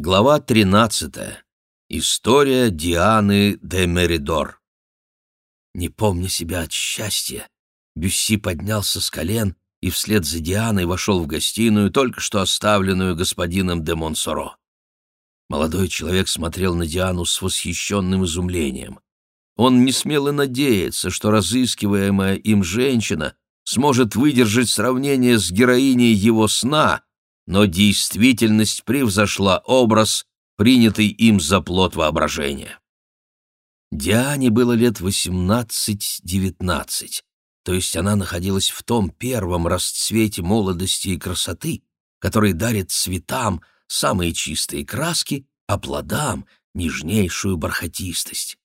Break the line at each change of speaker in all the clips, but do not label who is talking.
Глава 13. История Дианы де Меридор. Не помня себя от счастья, Бюсси поднялся с колен и вслед за Дианой вошел в гостиную, только что оставленную господином де Монсоро. Молодой человек смотрел на Диану с восхищенным изумлением. Он не смел и надеяться, что разыскиваемая им женщина сможет выдержать сравнение с героиней его сна — но действительность превзошла образ, принятый им за плод воображения. Диане было лет восемнадцать-девятнадцать, то есть она находилась в том первом расцвете молодости и красоты, который дарит цветам самые чистые краски, а плодам — нежнейшую бархатистость.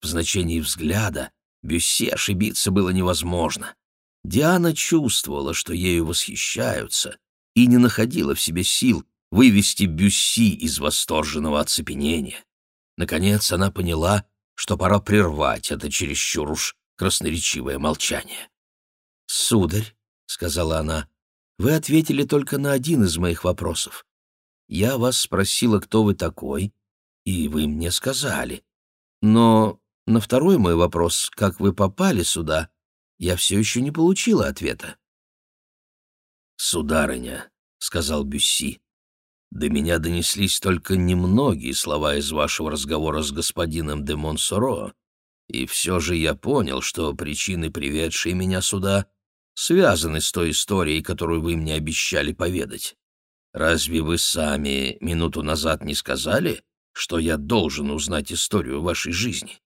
В значении взгляда Бюсси ошибиться было невозможно. Диана чувствовала, что ею восхищаются, и не находила в себе сил вывести Бюсси из восторженного оцепенения. Наконец она поняла, что пора прервать это чересчур уж красноречивое молчание. «Сударь», — сказала она, — «вы ответили только на один из моих вопросов. Я вас спросила, кто вы такой, и вы мне сказали. Но на второй мой вопрос, как вы попали сюда, я все еще не получила ответа. «Сударыня», — сказал Бюсси, — «до меня донеслись только немногие слова из вашего разговора с господином де Монсоро, и все же я понял, что причины, приведшие меня сюда, связаны с той историей, которую вы мне обещали поведать. Разве вы сами минуту назад не сказали, что я должен узнать историю вашей жизни?»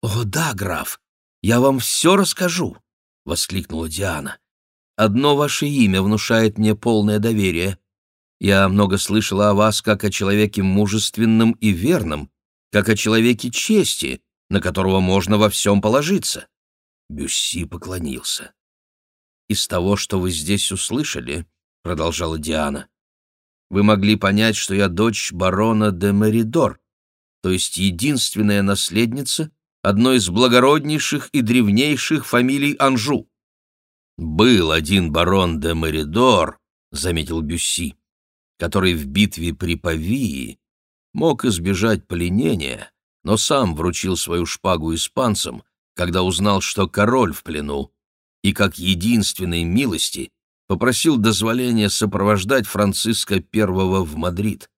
«О да, граф, я вам все расскажу!» — воскликнула Диана. Одно ваше имя внушает мне полное доверие. Я много слышала о вас как о человеке мужественном и верном, как о человеке чести, на которого можно во всем положиться». Бюсси поклонился. «Из того, что вы здесь услышали, — продолжала Диана, — вы могли понять, что я дочь барона де Меридор, то есть единственная наследница одной из благороднейших и древнейших фамилий Анжу. «Был один барон де Меридор», — заметил Бюсси, который в битве при Павии мог избежать пленения, но сам вручил свою шпагу испанцам, когда узнал, что король в плену, и как единственной милости попросил дозволения сопровождать Франциска I в Мадрид.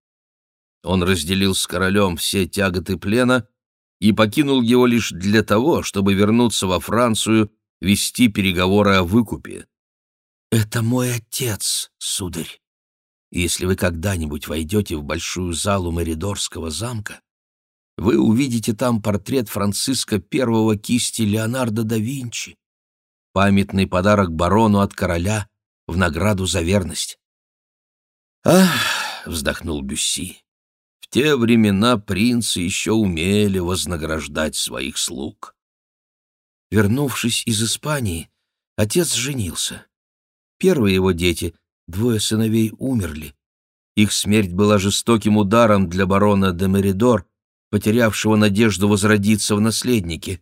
Он разделил с королем все тяготы плена и покинул его лишь для того, чтобы вернуться во Францию вести переговоры о выкупе. «Это мой отец, сударь. Если вы когда-нибудь войдете в большую залу Меридорского замка, вы увидите там портрет Франциска I кисти Леонардо да Винчи, памятный подарок барону от короля в награду за верность». «Ах!» — вздохнул Бюсси. «В те времена принцы еще умели вознаграждать своих слуг». Вернувшись из Испании, отец женился. Первые его дети, двое сыновей, умерли. Их смерть была жестоким ударом для барона де Меридор, потерявшего надежду возродиться в наследнике.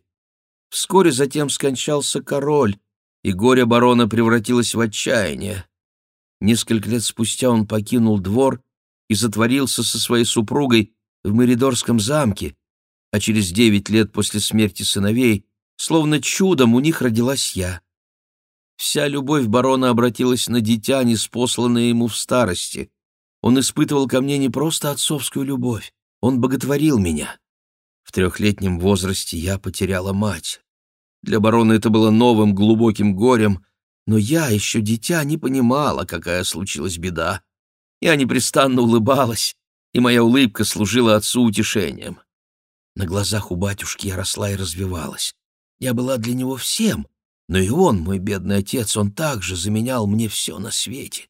Вскоре затем скончался король, и горе барона превратилось в отчаяние. Несколько лет спустя он покинул двор и затворился со своей супругой в Меридорском замке, а через девять лет после смерти сыновей Словно чудом у них родилась я. Вся любовь барона обратилась на дитя, неспосланное ему в старости. Он испытывал ко мне не просто отцовскую любовь, он боготворил меня. В трехлетнем возрасте я потеряла мать. Для барона это было новым глубоким горем, но я, еще дитя, не понимала, какая случилась беда. Я непрестанно улыбалась, и моя улыбка служила отцу утешением. На глазах у батюшки я росла и развивалась. Я была для него всем, но и он, мой бедный отец, он также заменял мне все на свете.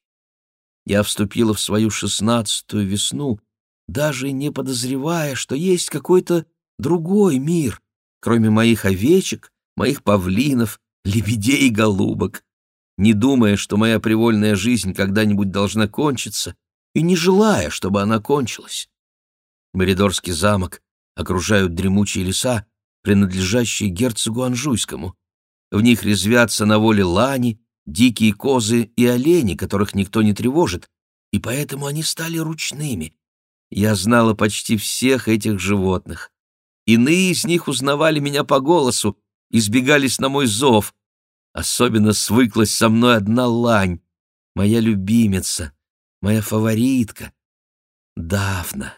Я вступила в свою шестнадцатую весну, даже не подозревая, что есть какой-то другой мир, кроме моих овечек, моих павлинов, лебедей и голубок, не думая, что моя привольная жизнь когда-нибудь должна кончиться, и не желая, чтобы она кончилась. Меридорский замок окружают дремучие леса, принадлежащие герцогу Анжуйскому. В них резвятся на воле лани, дикие козы и олени, которых никто не тревожит, и поэтому они стали ручными. Я знала почти всех этих животных. Иные из них узнавали меня по голосу, избегались на мой зов. Особенно свыклась со мной одна лань, моя любимица, моя фаворитка, Дафна.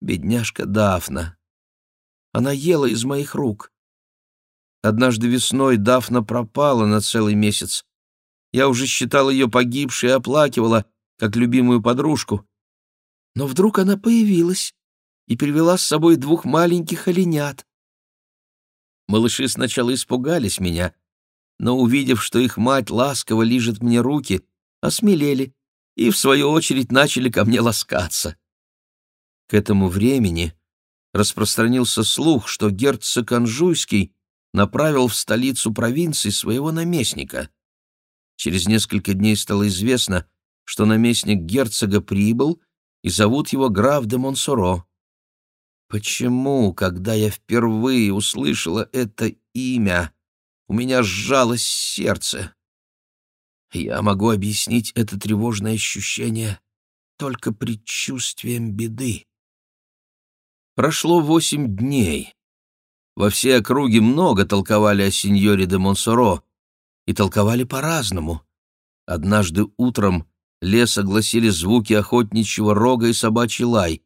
Бедняжка Дафна. Она ела из моих рук. Однажды весной Дафна пропала на целый месяц. Я уже считал ее погибшей и оплакивала, как любимую подружку. Но вдруг она появилась и привела с собой двух маленьких оленят. Малыши сначала испугались меня, но, увидев, что их мать ласково лижет мне руки, осмелели и, в свою очередь, начали ко мне ласкаться. К этому времени распространился слух, что герцог Анжуйский направил в столицу провинции своего наместника. Через несколько дней стало известно, что наместник герцога прибыл, и зовут его граф де Монсоро. Почему, когда я впервые услышала это имя, у меня сжалось сердце? Я могу объяснить это тревожное ощущение только предчувствием беды. Прошло восемь дней. Во всей округе много толковали о сеньоре де Монсоро, и толковали по-разному. Однажды утром лес огласили звуки охотничьего рога и собачий лай.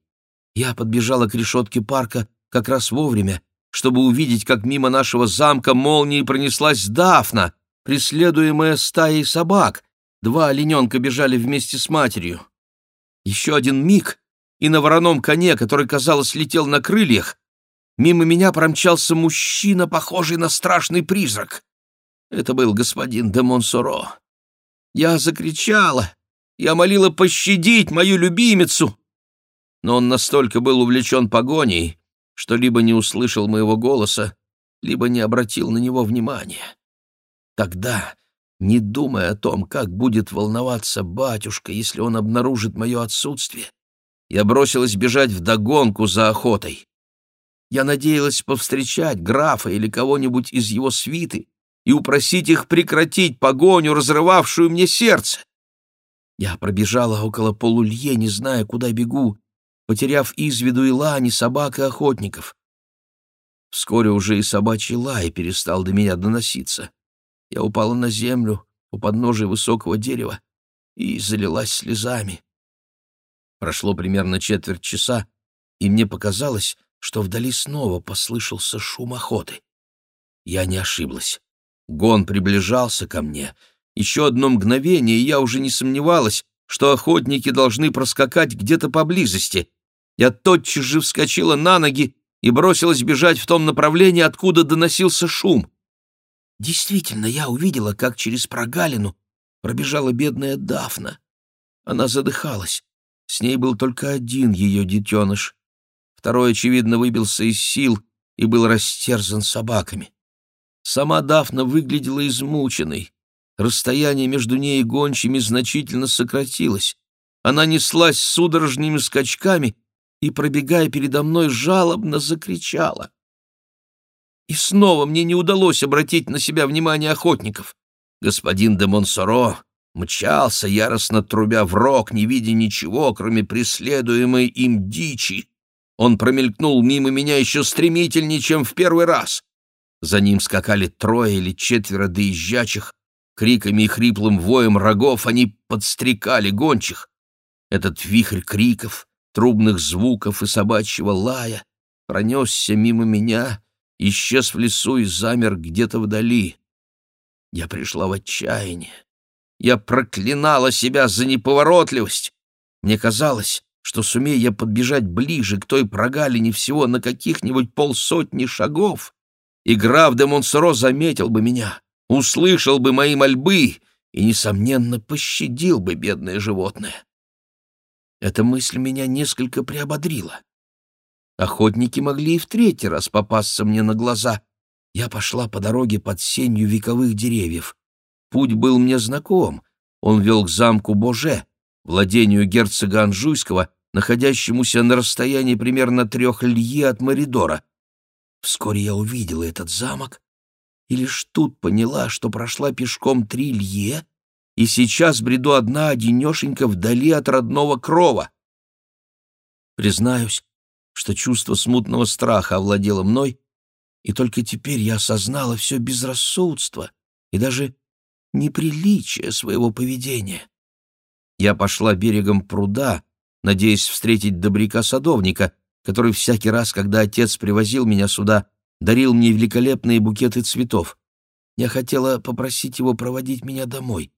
Я подбежала к решетке парка как раз вовремя, чтобы увидеть, как мимо нашего замка молнией пронеслась Дафна, преследуемая стаей собак. Два олененка бежали вместе с матерью. Еще один миг, и на вороном коне, который, казалось, летел на крыльях, мимо меня промчался мужчина, похожий на страшный призрак. Это был господин де Монсоро. Я закричала, я молила пощадить мою любимицу. Но он настолько был увлечен погоней, что либо не услышал моего голоса, либо не обратил на него внимания. Тогда, не думая о том, как будет волноваться батюшка, если он обнаружит мое отсутствие, я бросилась бежать вдогонку за охотой. Я надеялась повстречать графа или кого-нибудь из его свиты и упросить их прекратить погоню, разрывавшую мне сердце. Я пробежала около полулье, не зная, куда бегу, потеряв из виду и лани, собак и охотников. Вскоре уже и собачий лай перестал до меня доноситься. Я упала на землю у подножия высокого дерева и залилась слезами. Прошло примерно четверть часа, и мне показалось, что вдали снова послышался шум охоты. Я не ошиблась. Гон приближался ко мне — еще одно мгновение, и я уже не сомневалась, что охотники должны проскакать где-то поблизости. Я тотчас же вскочила на ноги и бросилась бежать в том направлении, откуда доносился шум. Действительно, я увидела, как через прогалину пробежала бедная Дафна. Она задыхалась. С ней был только один ее детеныш. Второй, очевидно, выбился из сил и был растерзан собаками. Сама Дафна выглядела измученной. Расстояние между ней и гончими значительно сократилось. Она неслась судорожными скачками и, пробегая передо мной, жалобно закричала. И снова мне не удалось обратить на себя внимание охотников. Господин де Монсоро мчался, яростно трубя в рог, не видя ничего, кроме преследуемой им дичи. Он промелькнул мимо меня еще стремительнее, чем в первый раз. За ним скакали трое или четверо доезжачих, Криками и хриплым воем рогов они подстрекали гончих. Этот вихрь криков, трубных звуков и собачьего лая пронесся мимо меня, исчез в лесу и замер где-то вдали. Я пришла в отчаяние. Я проклинала себя за неповоротливость. Мне казалось, что сумея я подбежать ближе к той прогалине всего на каких-нибудь полсотни шагов, и граф де Монсоро заметил бы меня услышал бы мои мольбы и, несомненно, пощадил бы бедное животное. Эта мысль меня несколько приободрила. Охотники могли и в третий раз попасться мне на глаза. Я пошла по дороге под сенью вековых деревьев. Путь был мне знаком. Он вел к замку Боже, владению герцога Анжуйского, находящемуся на расстоянии примерно трех лье от Моридора. Вскоре я увидела этот замок и лишь тут поняла, что прошла пешком три лье, и сейчас бреду одна одинешенька вдали от родного крова. Признаюсь, что чувство смутного страха овладело мной, и только теперь я осознала все безрассудство и даже неприличие своего поведения. Я пошла берегом пруда, надеясь встретить добряка-садовника, который всякий раз, когда отец привозил меня сюда, дарил мне великолепные букеты цветов. Я хотела попросить его проводить меня домой.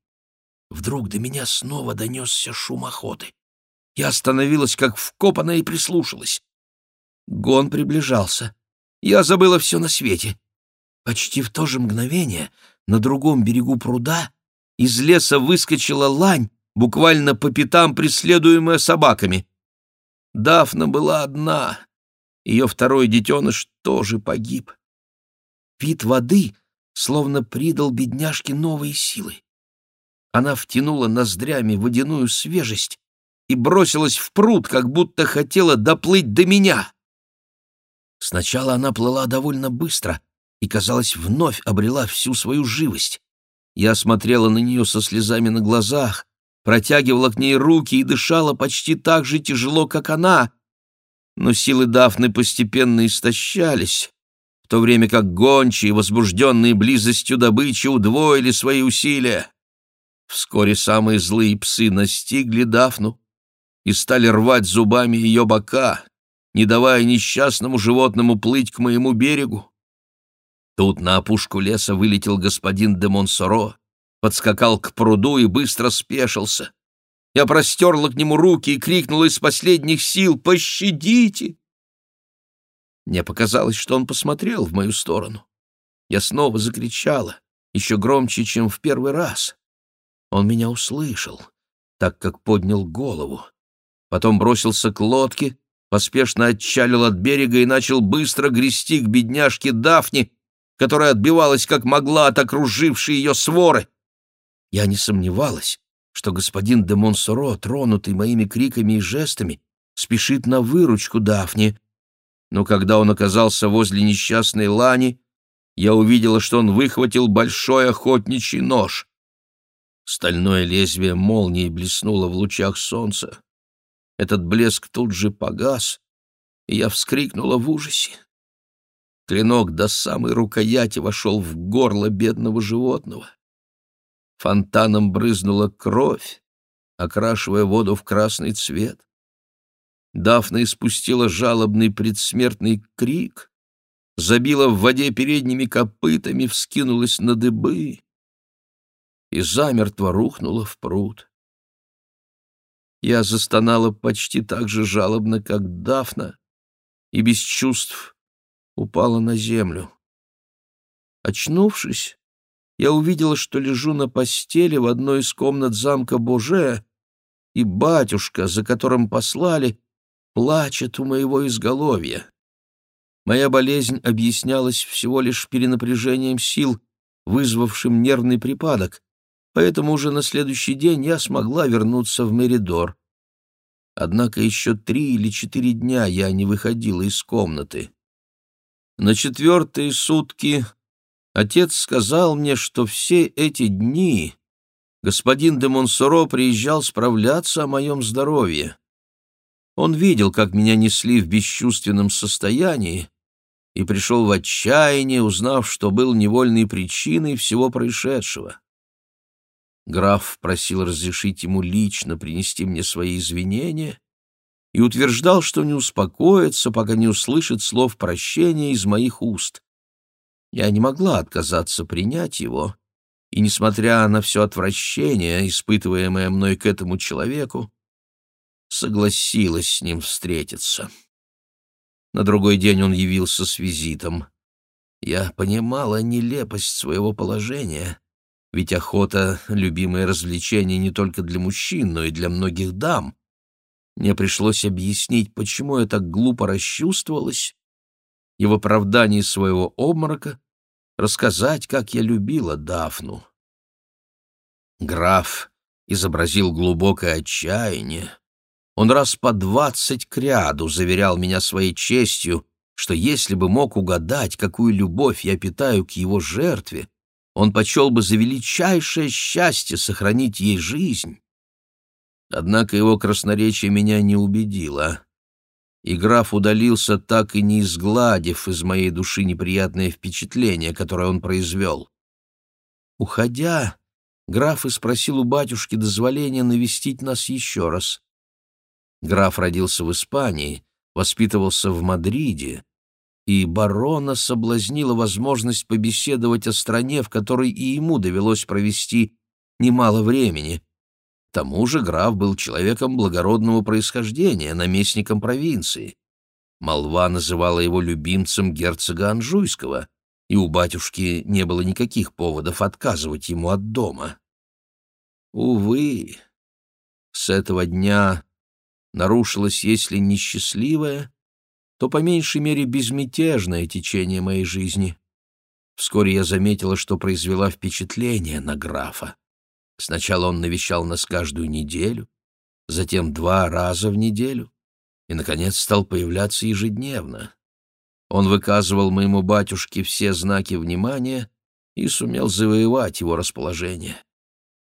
Вдруг до меня снова донесся шум охоты. Я остановилась, как вкопанная, и прислушалась. Гон приближался. Я забыла все на свете. Почти в то же мгновение на другом берегу пруда из леса выскочила лань, буквально по пятам преследуемая собаками. Дафна была одна. Ее второй детеныш тоже погиб. Вид воды словно придал бедняжке новые силы. Она втянула ноздрями водяную свежесть и бросилась в пруд, как будто хотела доплыть до меня. Сначала она плыла довольно быстро и, казалось, вновь обрела всю свою живость. Я смотрела на нее со слезами на глазах, протягивала к ней руки и дышала почти так же тяжело, как она. Но силы Дафны постепенно истощались, в то время как гончие, возбужденные близостью добычи, удвоили свои усилия. Вскоре самые злые псы настигли Дафну и стали рвать зубами ее бока, не давая несчастному животному плыть к моему берегу. Тут на опушку леса вылетел господин де Монсоро, подскакал к пруду и быстро спешился. Я простерла к нему руки и крикнула из последних сил «Пощадите!». Мне показалось, что он посмотрел в мою сторону. Я снова закричала, еще громче, чем в первый раз. Он меня услышал, так как поднял голову. Потом бросился к лодке, поспешно отчалил от берега и начал быстро грести к бедняжке Дафне, которая отбивалась как могла от окружившей ее своры. Я не сомневалась, что господин де Монсоро, тронутый моими криками и жестами, спешит на выручку Дафне. Но когда он оказался возле несчастной Лани, я увидела, что он выхватил большой охотничий нож. Стальное лезвие молнии блеснуло в лучах солнца. Этот блеск тут же погас, и я вскрикнула в ужасе. Клинок до самой рукояти вошел в горло бедного животного. Фонтаном брызнула кровь, окрашивая воду в красный цвет. Дафна испустила жалобный предсмертный крик, забила в воде передними копытами, вскинулась на дыбы и замертво рухнула в пруд. Я застонала почти так же жалобно, как Дафна, и без чувств упала на землю. Очнувшись, я увидела, что лежу на постели в одной из комнат замка Боже, и батюшка, за которым послали, плачет у моего изголовья. Моя болезнь объяснялась всего лишь перенапряжением сил, вызвавшим нервный припадок, поэтому уже на следующий день я смогла вернуться в Меридор. Однако еще три или четыре дня я не выходила из комнаты. На четвертые сутки отец сказал мне, что все эти дни господин де Монсоро приезжал справляться о моем здоровье. Он видел, как меня несли в бесчувственном состоянии, и пришел в отчаяние, узнав, что был невольной причиной всего происшедшего. Граф просил разрешить ему лично принести мне свои извинения и утверждал, что не успокоится, пока не услышит слов прощения из моих уст. Я не могла отказаться принять его, и, несмотря на все отвращение, испытываемое мной к этому человеку, согласилась с ним встретиться. На другой день он явился с визитом. Я понимала нелепость своего положения ведь охота — любимое развлечение не только для мужчин, но и для многих дам. Мне пришлось объяснить, почему я так глупо расчувствовалась, и в оправдании своего обморока рассказать, как я любила Дафну. Граф изобразил глубокое отчаяние. Он раз по двадцать кряду заверял меня своей честью, что если бы мог угадать, какую любовь я питаю к его жертве, он почел бы за величайшее счастье сохранить ей жизнь. Однако его красноречие меня не убедило. и граф удалился, так и не изгладив из моей души неприятное впечатление, которое он произвел. Уходя, граф и спросил у батюшки дозволения навестить нас еще раз. Граф родился в Испании, воспитывался в Мадриде, и барона соблазнила возможность побеседовать о стране, в которой и ему довелось провести немало времени. Тому же граф был человеком благородного происхождения, наместником провинции. Молва называла его любимцем герцога Анжуйского, и у батюшки не было никаких поводов отказывать ему от дома. Увы, с этого дня нарушилось, если не счастливое, то по меньшей мере безмятежное течение моей жизни. Вскоре я заметила, что произвела впечатление на графа. Сначала он навещал нас каждую неделю, затем два раза в неделю и, наконец, стал появляться ежедневно. Он выказывал моему батюшке все знаки внимания и сумел завоевать его расположение.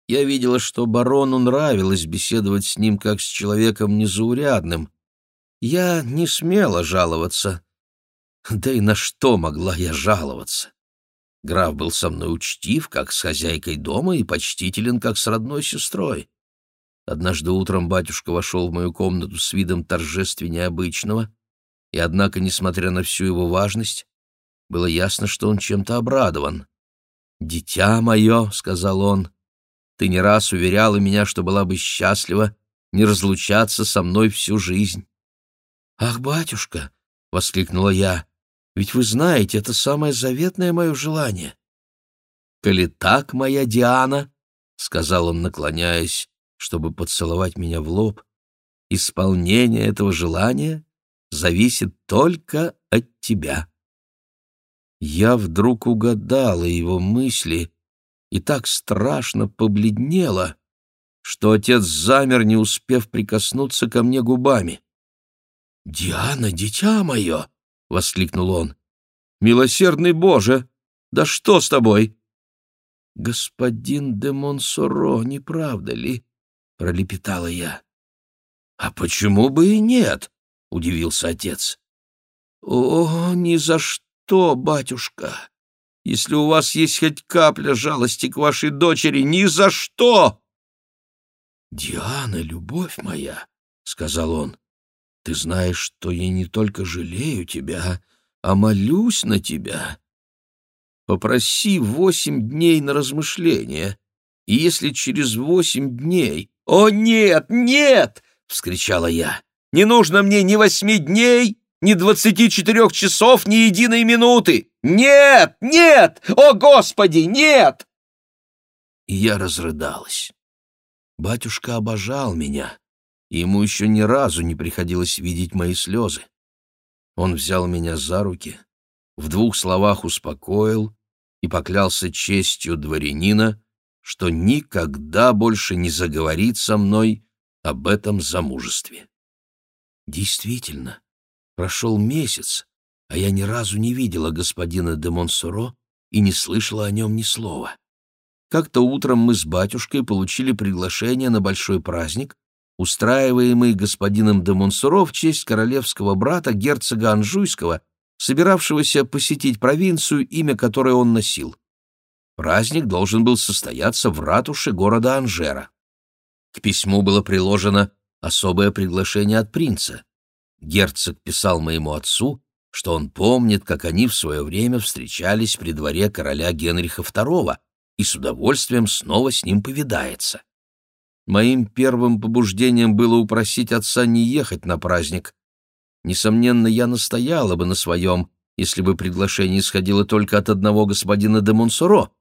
Я видела, что барону нравилось беседовать с ним как с человеком незаурядным. Я не смела жаловаться. Да и на что могла я жаловаться? Граф был со мной учтив, как с хозяйкой дома, и почтителен, как с родной сестрой. Однажды утром батюшка вошел в мою комнату с видом торжественнее обычного, и, однако, несмотря на всю его важность, было ясно, что он чем-то обрадован. «Дитя мое», — сказал он, ты не раз уверяла меня, что была бы счастлива не разлучаться со мной всю жизнь. «Ах, батюшка!» — воскликнула я. «Ведь вы знаете, это самое заветное мое желание». «Коли так, моя Диана», — сказал он, наклоняясь, чтобы поцеловать меня в лоб, «исполнение этого желания зависит только от тебя». Я вдруг угадала его мысли и так страшно побледнела, что отец замер, не успев прикоснуться ко мне губами. «Диана, дитя мое!» — воскликнул он. «Милосердный Боже! Да что с тобой?» «Господин де Монсоро, не правда ли?» — пролепетала я. «А почему бы и нет?» — удивился отец. «О, ни за что, батюшка! Если у вас есть хоть капля жалости к вашей дочери, ни за что!» «Диана, любовь моя», — сказал он, — «ты знаешь, что я не только жалею тебя, а молюсь на тебя. Попроси восемь дней на размышление, и если через восемь дней...» «О, нет, нет!» — вскричала я. «Не нужно мне ни восьми дней, ни двадцати четырех часов, ни единой минуты! Нет! Нет! О, Господи, нет!» И я разрыдалась. Батюшка обожал меня, и ему еще ни разу не приходилось видеть мои слезы. Он взял меня за руки, в двух словах успокоил и поклялся честью дворянина, что никогда больше не заговорит со мной об этом замужестве. Действительно, Прошел месяц, а я ни разу не видела господина де Монсоро и не слышала о нем ни слова. Как-то утром мы с батюшкой получили приглашение на большой праздник, устраиваемый господином де Монсоро в честь королевского брата герцога Анжуйского, собиравшегося посетить провинцию, имя которой он носил. Праздник должен был состояться в ратуше города Анжера. К письму было приложено особое приглашение от принца. Герцог писал моему отцу, что он помнит, как они в свое время встречались при дворе короля Генриха II и с удовольствием снова с ним повидается. Моим первым побуждением было упросить отца не ехать на праздник. Несомненно, я настояла бы на своем, если бы приглашение исходило только от одного господина де Монсоро.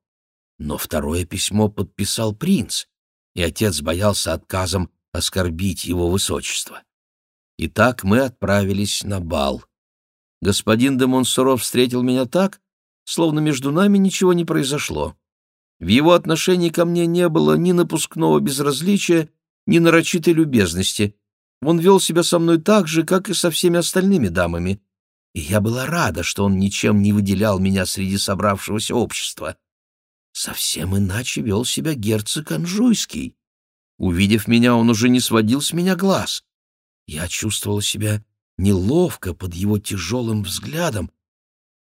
Но второе письмо подписал принц, и отец боялся отказом оскорбить его высочество. Итак, мы отправились на бал. Господин де Монсоро встретил меня так, словно между нами ничего не произошло. В его отношении ко мне не было ни напускного безразличия, ни нарочитой любезности. Он вел себя со мной так же, как и со всеми остальными дамами. И я была рада, что он ничем не выделял меня среди собравшегося общества. Совсем иначе вел себя герцог Анжуйский. Увидев меня, он уже не сводил с меня глаз. Я чувствовала себя неловко под его тяжелым взглядом.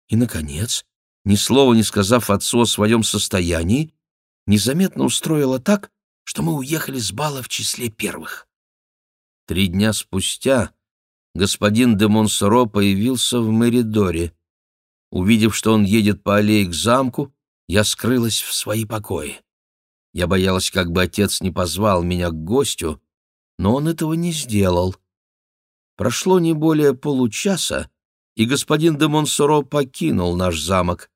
И, наконец, ни слова не сказав отцу о своем состоянии, незаметно устроила так, что мы уехали с бала в числе первых. Три дня спустя господин де Монсоро появился в Меридоре. Увидев, что он едет по аллее к замку, я скрылась в свои покои. Я боялась, как бы отец не позвал меня к гостю, но он этого не сделал. Прошло не более получаса, и господин де Монсоро покинул наш замок.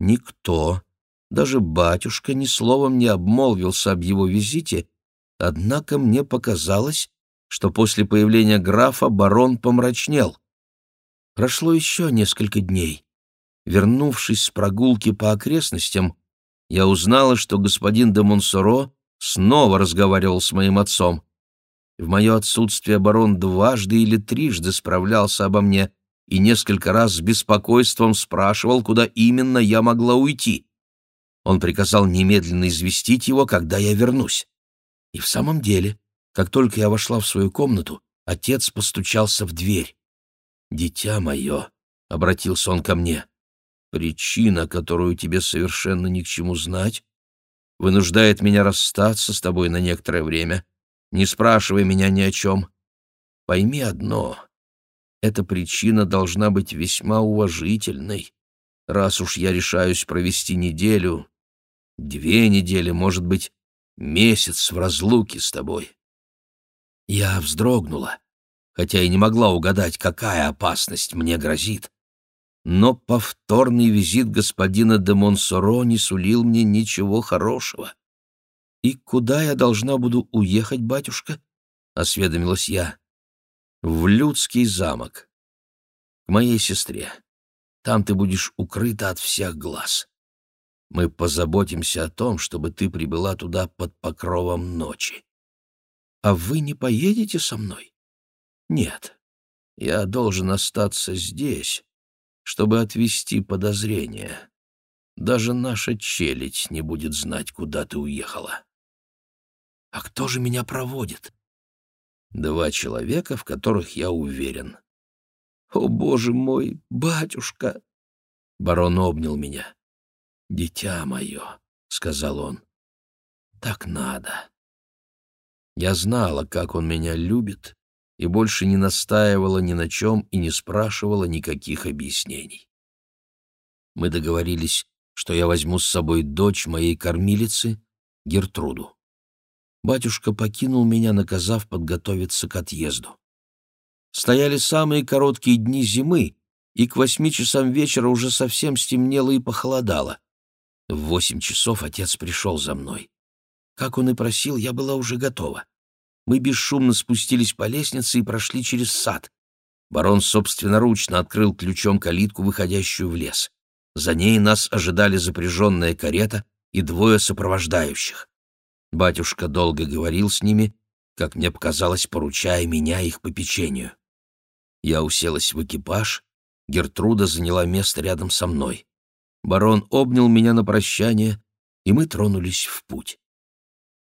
Никто, даже батюшка, ни словом не обмолвился об его визите, однако мне показалось, что после появления графа барон помрачнел. Прошло еще несколько дней. Вернувшись с прогулки по окрестностям, я узнала, что господин де Монсоро снова разговаривал с моим отцом. В мое отсутствие барон дважды или трижды справлялся обо мне и несколько раз с беспокойством спрашивал, куда именно я могла уйти. Он приказал немедленно известить его, когда я вернусь. И в самом деле, как только я вошла в свою комнату, отец постучался в дверь. «Дитя мое», — обратился он ко мне, — «причина, которую тебе совершенно ни к чему знать, вынуждает меня расстаться с тобой на некоторое время» Не спрашивай меня ни о чем. Пойми одно. Эта причина должна быть весьма уважительной, раз уж я решаюсь провести неделю, две недели, может быть, месяц в разлуке с тобой. Я вздрогнула, хотя и не могла угадать, какая опасность мне грозит. Но повторный визит господина де Монсоро не сулил мне ничего хорошего. «И куда я должна буду уехать, батюшка?» — осведомилась я. «В Людский замок. К моей сестре. Там ты будешь укрыта от всех глаз. Мы позаботимся о том, чтобы ты прибыла туда под покровом ночи. А вы не поедете со мной? Нет. Я должен остаться здесь, чтобы отвести подозрения. Даже наша челядь не будет знать, куда ты уехала. А кто же меня проводит? Два человека, в которых я уверен. О, боже мой, батюшка! Барон обнял меня. «Дитя мое», — сказал он, — «так надо». Я знала, как он меня любит, и больше не настаивала ни на чем и не спрашивала никаких объяснений. Мы договорились, что я возьму с собой дочь моей кормилицы, Гертруду батюшка покинул меня, наказав подготовиться к отъезду. Стояли самые короткие дни зимы, и к восьми часам вечера уже совсем стемнело и похолодало. В восемь часов отец пришел за мной. Как он и просил, я была уже готова. Мы бесшумно спустились по лестнице и прошли через сад. Барон собственноручно открыл ключом калитку, выходящую в лес. За ней нас ожидали запряженная карета и двое сопровождающих. Батюшка долго говорил с ними, как мне показалось, поручая меня их попечению. Я уселась в экипаж, Гертруда заняла место рядом со мной. Барон обнял меня на прощание, и мы тронулись в путь.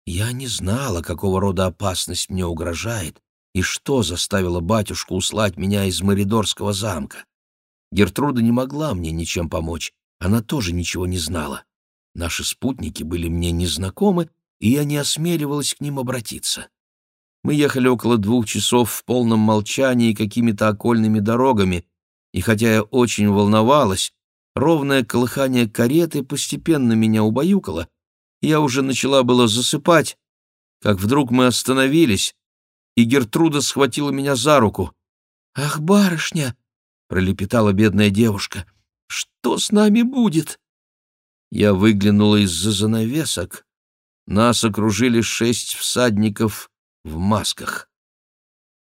Я не знала, какого рода опасность мне угрожает, и что заставило батюшку услать меня из Моридорского замка. Гертруда не могла мне ничем помочь, она тоже ничего не знала. Наши спутники были мне незнакомы, и я не осмеливалась к ним обратиться. Мы ехали около двух часов в полном молчании какими-то окольными дорогами, и хотя я очень волновалась, ровное колыхание кареты постепенно меня убаюкало, я уже начала было засыпать, как вдруг мы остановились, и Гертруда схватила меня за руку. «Ах, барышня!» — пролепетала бедная девушка. «Что с нами будет?» Я выглянула из-за занавесок нас окружили шесть всадников в масках.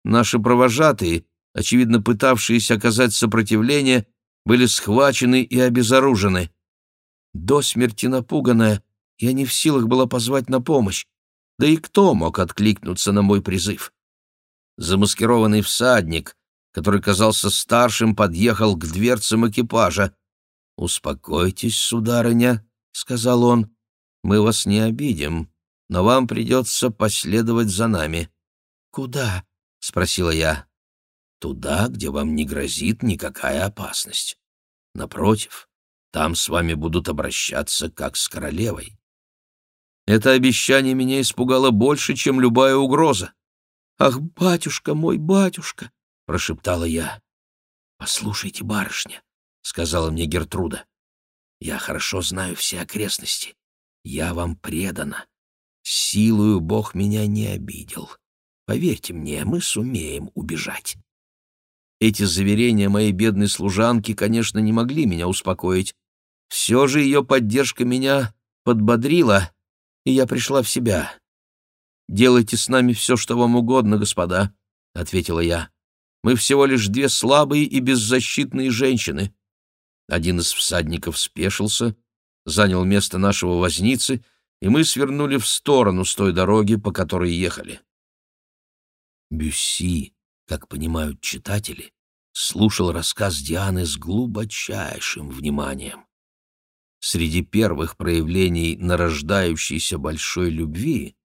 Наши провожатые, очевидно пытавшиеся оказать сопротивление, были схвачены и обезоружены. До смерти напуганная, я не в силах была позвать на помощь. Да и кто мог откликнуться на мой призыв? Замаскированный всадник, который казался старшим, подъехал к дверцам экипажа. «Успокойтесь, сударыня», — сказал он, мы вас не обидим, но вам придется последовать за нами». «Куда?» — спросила я. туда, где вам не грозит никакая опасность. Напротив, там с вами будут обращаться как с королевой. Это обещание меня испугало больше, чем любая угроза. «Ах, батюшка мой, батюшка!» — прошептала я. «Послушайте, барышня», — сказала мне Гертруда. «Я хорошо знаю все окрестности. Я вам предана. Силою Бог меня не обидел. Поверьте мне, мы сумеем убежать». Эти заверения моей бедной служанки, конечно, не могли меня успокоить. Все же ее поддержка меня подбодрила, и я пришла в себя. «Делайте с нами все, что вам угодно, господа», — ответила я. «Мы всего лишь две слабые и беззащитные женщины». Один из всадников спешился, занял место нашего возницы, и мы свернули в сторону с той дороги, по которой ехали. Бюсси, как понимают читатели, слушал рассказ Дианы с глубочайшим вниманием. Среди первых проявлений нарождающейся большой любви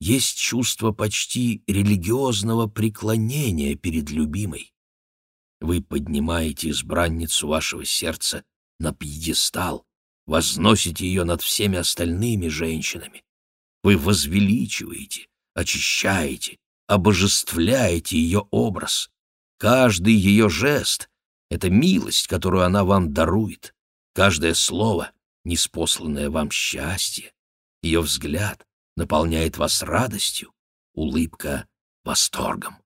есть чувство почти религиозного преклонения перед любимой. Вы поднимаете избранницу вашего сердца на пьедестал, возносите ее над всеми остальными женщинами. Вы возвеличиваете, очищаете, обожествляете ее образ. Каждый ее жест — это милость, которую она вам дарует. Каждое слово — неспосланное вам счастье. Ее взгляд наполняет вас радостью, улыбка — восторгом.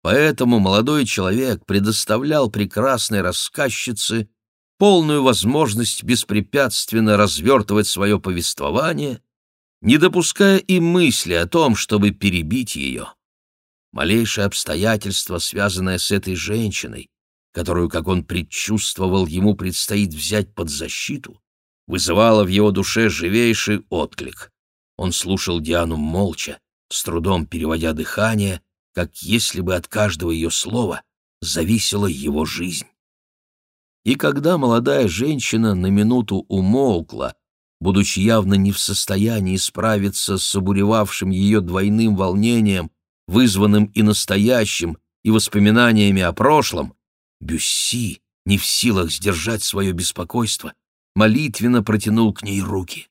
Поэтому молодой человек предоставлял прекрасной рассказчице полную возможность беспрепятственно развертывать свое повествование, не допуская и мысли о том, чтобы перебить ее. Малейшее обстоятельство, связанное с этой женщиной, которую, как он предчувствовал, ему предстоит взять под защиту, вызывало в его душе живейший отклик. Он слушал Диану молча, с трудом переводя дыхание, как если бы от каждого ее слова зависела его жизнь. И когда молодая женщина на минуту умолкла, будучи явно не в состоянии справиться с обуревавшим ее двойным волнением, вызванным и настоящим, и воспоминаниями о прошлом, Бюсси, не в силах сдержать свое беспокойство, молитвенно протянул к ней руки.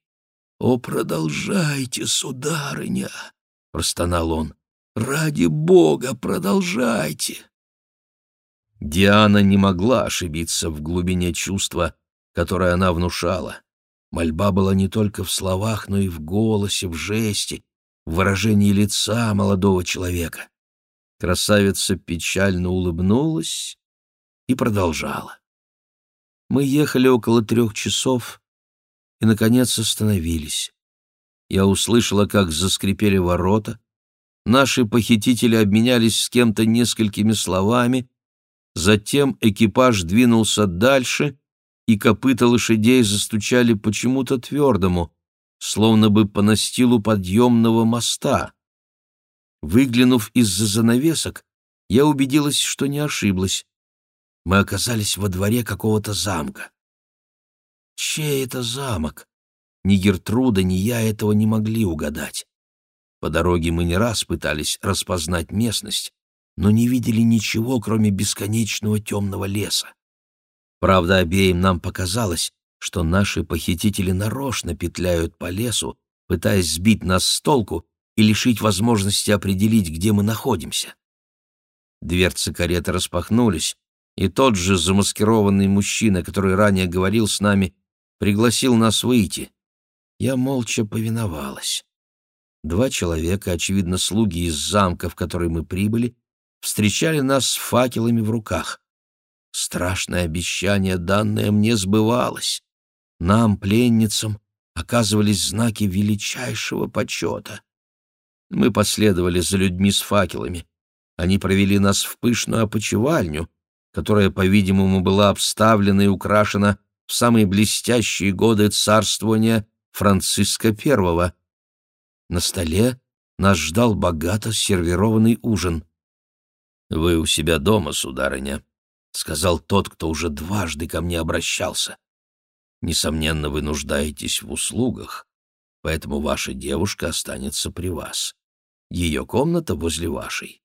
«О, продолжайте, сударыня!» — простонал он. «Ради Бога, продолжайте!» Диана не могла ошибиться в глубине чувства, которое она внушала. Мольба была не только в словах, но и в голосе, в жесте, в выражении лица молодого человека. Красавица печально улыбнулась и продолжала. Мы ехали около трех часов, и, наконец, остановились. Я услышала, как заскрипели ворота. Наши похитители обменялись с кем-то несколькими словами. Затем экипаж двинулся дальше, и копыта лошадей застучали почему-то твердому, словно бы по настилу подъемного моста. Выглянув из-за занавесок, я убедилась, что не ошиблась. Мы оказались во дворе какого-то замка. Чей это замок? Ни Гертруда, ни я этого не могли угадать. По дороге мы не раз пытались распознать местность, но не видели ничего, кроме бесконечного темного леса. Правда, обеим нам показалось, что наши похитители нарочно петляют по лесу, пытаясь сбить нас с толку и лишить возможности определить, где мы находимся. Дверцы кареты распахнулись, и тот же замаскированный мужчина, который ранее говорил с нами, пригласил нас выйти. Я молча повиновалась. Два человека, очевидно, слуги из замка, в который мы прибыли, встречали нас с факелами в руках. Страшное обещание, данное мне, сбывалось. Нам, пленницам, оказывались знаки величайшего почета. Мы последовали за людьми с факелами. Они провели нас в пышную опочивальню, которая, по-видимому, была обставлена и украшена в самые блестящие годы царствования Франциска I. На столе нас ждал богато сервированный ужин. «Вы у себя дома, сударыня», — сказал тот, кто уже дважды ко мне обращался. «Несомненно, вы нуждаетесь в услугах, поэтому ваша девушка останется при вас. Ее комната возле вашей.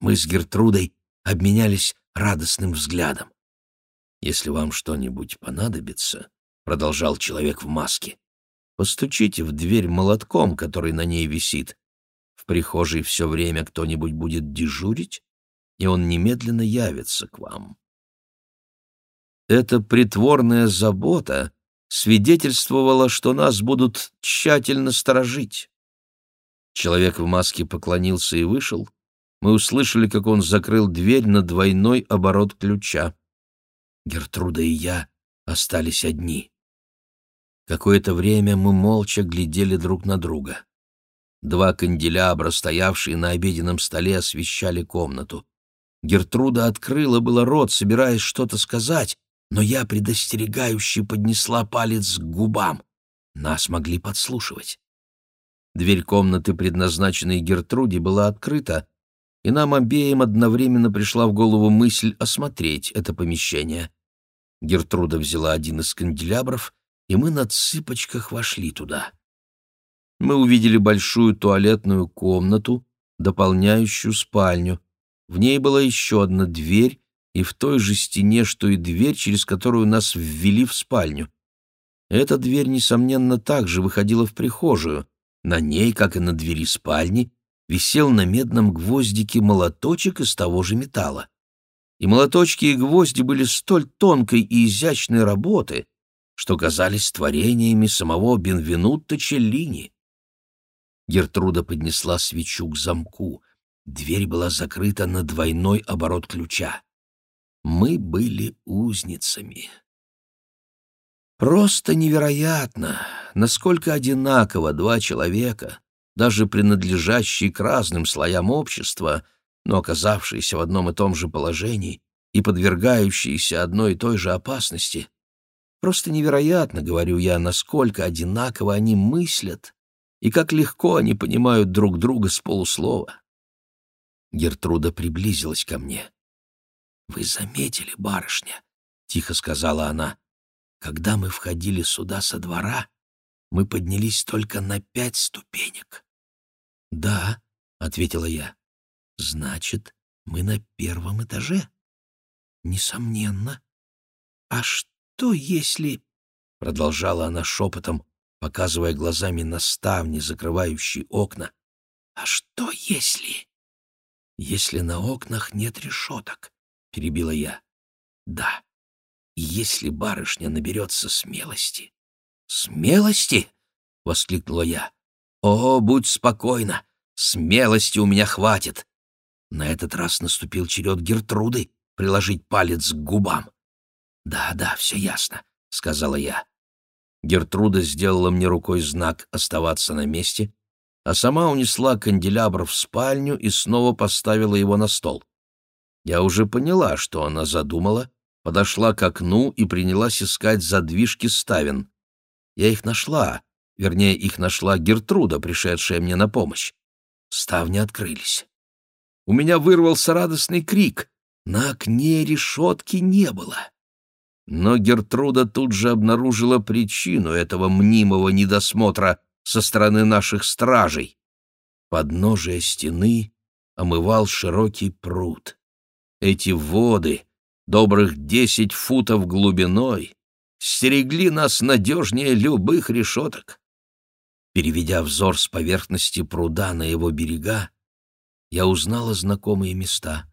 Мы с Гертрудой обменялись радостным взглядом. «Если вам что-нибудь понадобится», — продолжал человек в маске, — «постучите в дверь молотком, который на ней висит. В прихожей все время кто-нибудь будет дежурить, и он немедленно явится к вам». Эта притворная забота свидетельствовала, что нас будут тщательно сторожить. Человек в маске поклонился и вышел. Мы услышали, как он закрыл дверь на двойной оборот ключа. Гертруда и я остались одни. Какое-то время мы молча глядели друг на друга. Два канделябра, стоявшие на обеденном столе, освещали комнату. Гертруда открыла было рот, собираясь что-то сказать, но я предостерегающе поднесла палец к губам. Нас могли подслушивать. Дверь комнаты, предназначенной Гертруде, была открыта, и нам обеим одновременно пришла в голову мысль осмотреть это помещение. Гертруда взяла один из канделябров, и мы на цыпочках вошли туда. Мы увидели большую туалетную комнату, дополняющую спальню. В ней была еще одна дверь, и в той же стене, что и дверь, через которую нас ввели в спальню. Эта дверь, несомненно, также выходила в прихожую, на ней, как и на двери спальни, висел на медном гвоздике молоточек из того же металла. И молоточки и гвозди были столь тонкой и изящной работы, что казались творениями самого Бенвенутто Челлини. Гертруда поднесла свечу к замку. Дверь была закрыта на двойной оборот ключа. Мы были узницами. Просто невероятно, насколько одинаково два человека, даже принадлежащие к разным слоям общества, но оказавшиеся в одном и том же положении и подвергающиеся одной и той же опасности. Просто невероятно, говорю я, насколько одинаково они мыслят и как легко они понимают друг друга с полуслова. Гертруда приблизилась ко мне. «Вы заметили, барышня?» — тихо сказала она. Когда мы входили сюда со двора, мы поднялись только на пять ступенек. — Да, — ответила я. — Значит, мы на первом этаже? — Несомненно. — А что если... — продолжала она шепотом, показывая глазами на ставни, закрывающие окна. — А что если... — Если на окнах нет решеток, — перебила я. — Да, если барышня наберется смелости. «Смелости?» — воскликнула я. «О, будь спокойна! Смелости у меня хватит!» На этот раз наступил черед Гертруды приложить палец к губам. «Да, да, все ясно», — сказала я. Гертруда сделала мне рукой знак оставаться на месте, а сама унесла канделябр в спальню и снова поставила его на стол. Я уже поняла, что она задумала, подошла к окну и принялась искать задвижки ставен. Я их нашла, вернее, их нашла Гертруда, пришедшая мне на помощь. Ставни открылись. У меня вырвался радостный крик. На окне решетки не было. Но Гертруда тут же обнаружила причину этого мнимого недосмотра со стороны наших стражей. Подножие стены омывал широкий пруд. Эти воды добрых десять футов глубиной, стерегли нас надежнее любых решеток. Переведя взор с поверхности пруда на его берега, я узнала знакомые места.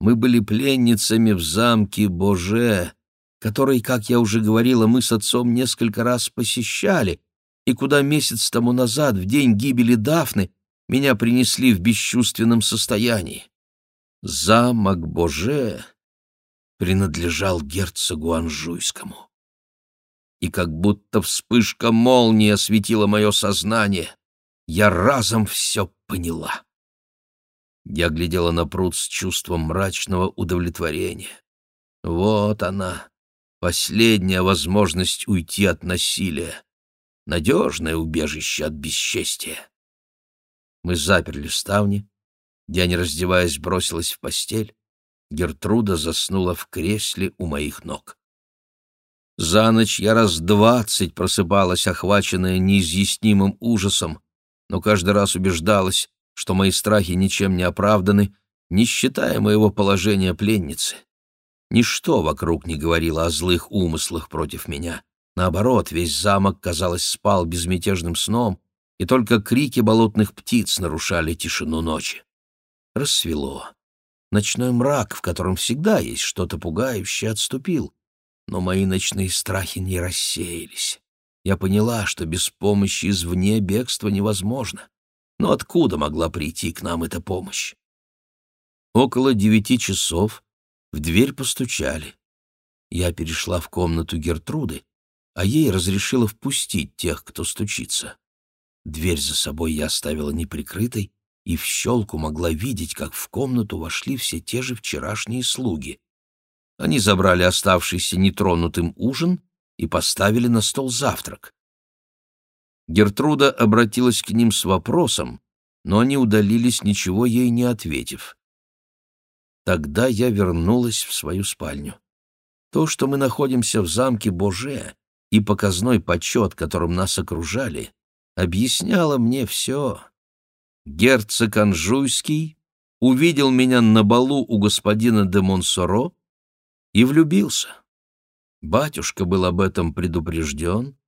Мы были пленницами в замке Боже, который, как я уже говорила, мы с отцом несколько раз посещали, и куда месяц тому назад, в день гибели Дафны, меня принесли в бесчувственном состоянии. Замок Боже принадлежал герцогу Анжуйскому. И как будто вспышка молнии осветила мое сознание, я разом все поняла. Я глядела на пруд с чувством мрачного удовлетворения. Вот она, последняя возможность уйти от насилия, надежное убежище от бесчестия. Мы заперли ставни, я, не раздеваясь, бросилась в постель, Гертруда заснула в кресле у моих ног. За ночь я раз двадцать просыпалась, охваченная неизъяснимым ужасом, но каждый раз убеждалась, что мои страхи ничем не оправданы, не считая моего положения пленницы. Ничто вокруг не говорило о злых умыслах против меня. Наоборот, весь замок, казалось, спал безмятежным сном, и только крики болотных птиц нарушали тишину ночи. Рассвело. Ночной мрак, в котором всегда есть что-то пугающее, отступил, но мои ночные страхи не рассеялись. Я поняла, что без помощи извне бегство невозможно. Но откуда могла прийти к нам эта помощь? Около девяти часов в дверь постучали. Я перешла в комнату Гертруды, а ей разрешила впустить тех, кто стучится. Дверь за собой я оставила неприкрытой, и в щелку могла видеть, как в комнату вошли все те же вчерашние слуги. Они забрали оставшийся нетронутым ужин и поставили на стол завтрак. Гертруда обратилась к ним с вопросом, но они удалились, ничего ей не ответив. Тогда я вернулась в свою спальню. То, что мы находимся в замке Боже, и показной почет, которым нас окружали, объясняло мне все. Герцог Анжуйский увидел меня на балу у господина де Монсоро и влюбился. Батюшка был об этом предупрежден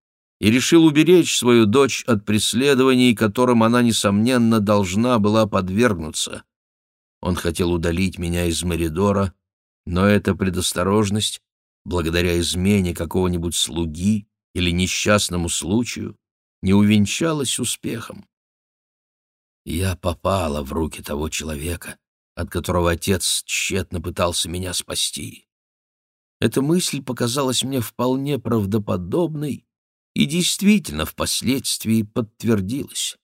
и решил уберечь свою дочь от преследований, которым она, несомненно, должна была подвергнуться. Он хотел удалить меня из Меридора, но эта предосторожность, благодаря измене какого-нибудь слуги или несчастному случаю, не увенчалась успехом. Я попала в руки того человека, от которого отец тщетно пытался меня спасти. Эта мысль показалась мне вполне правдоподобной и действительно впоследствии подтвердилась.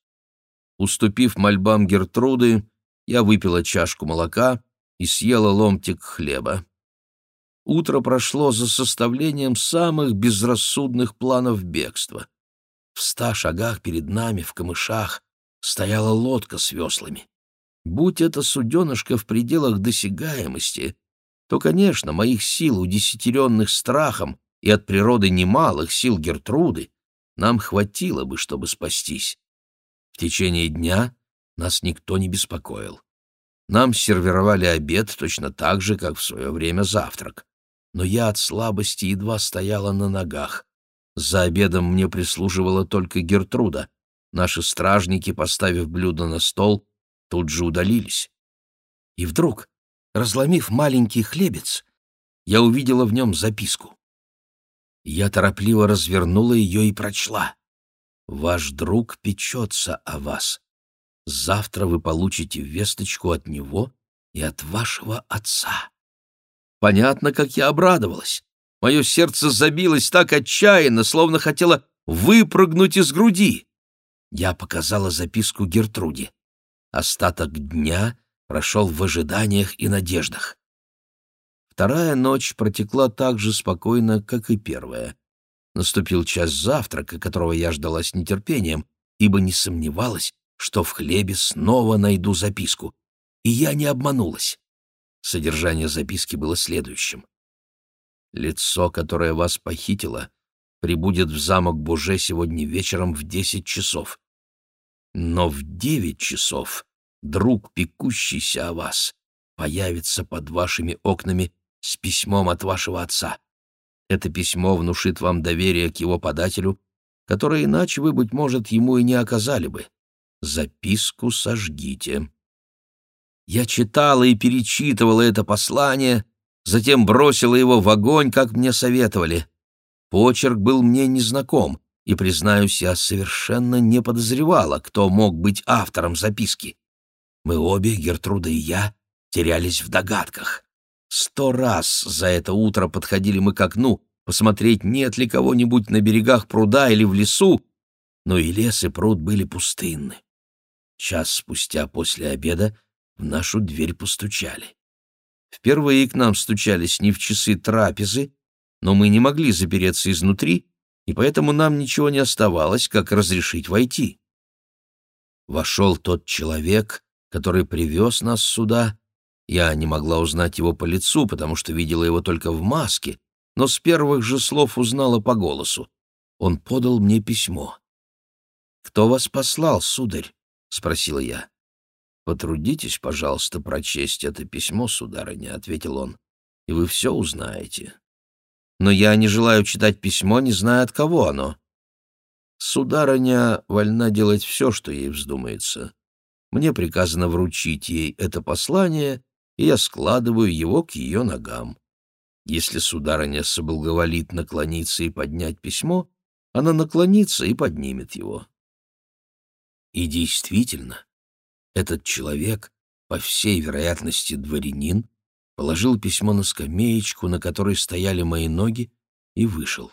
Уступив мольбам Гертруды, я выпила чашку молока и съела ломтик хлеба. Утро прошло за составлением самых безрассудных планов бегства. В ста шагах перед нами, в камышах, стояла лодка с веслами. Будь это суденышко в пределах досягаемости, то, конечно, моих сил, удесятеренных страхом и от природы немалых сил Гертруды, нам хватило бы, чтобы спастись. В течение дня нас никто не беспокоил. Нам сервировали обед точно так же, как в свое время завтрак. Но я от слабости едва стояла на ногах. За обедом мне прислуживала только Гертруда. Наши стражники, поставив блюдо на стол, тут же удалились. И вдруг Разломив маленький хлебец, я увидела в нем записку. Я торопливо развернула ее и прочла. «Ваш друг печется о вас. Завтра вы получите весточку от него и от вашего отца». Понятно, как я обрадовалась. Мое сердце забилось так отчаянно, словно хотело выпрыгнуть из груди. Я показала записку Гертруде. Остаток дня прошел в ожиданиях и надеждах. Вторая ночь протекла так же спокойно, как и первая. Наступил час завтрака, которого я ждала с нетерпением, ибо не сомневалась, что в хлебе снова найду записку. И я не обманулась. Содержание записки было следующим. «Лицо, которое вас похитило, прибудет в замок Боже сегодня вечером в десять часов. Но в девять часов друг, пекущийся о вас, появится под вашими окнами с письмом от вашего отца. Это письмо внушит вам доверие к его подателю, которое иначе вы, быть может, ему и не оказали бы. Записку сожгите. Я читала и перечитывала это послание, затем бросила его в огонь, как мне советовали. Почерк был мне незнаком, и, признаюсь, я совершенно не подозревала, кто мог быть автором записки. Мы обе, Гертруда и я, терялись в догадках. Сто раз за это утро подходили мы к окну посмотреть, нет ли кого-нибудь на берегах пруда или в лесу, но и лес, и пруд были пустынны. Час спустя после обеда в нашу дверь постучали. Впервые к нам стучались не в часы трапезы, но мы не могли запереться изнутри, и поэтому нам ничего не оставалось, как разрешить войти. Вошел тот человек, который привез нас сюда. Я не могла узнать его по лицу, потому что видела его только в маске, но с первых же слов узнала по голосу. Он подал мне письмо. «Кто вас послал, сударь?» — спросила я. «Потрудитесь, пожалуйста, прочесть это письмо, сударыня», — ответил он, — «и вы все узнаете». «Но я не желаю читать письмо, не зная, от кого оно». «Сударыня вольна делать все, что ей вздумается. Мне приказано вручить ей это послание, и я складываю его к ее ногам. Если сударыня соблаговолит наклониться и поднять письмо, она наклонится и поднимет его». И действительно, этот человек, по всей вероятности дворянин, положил письмо на скамеечку, на которой стояли мои ноги, и вышел.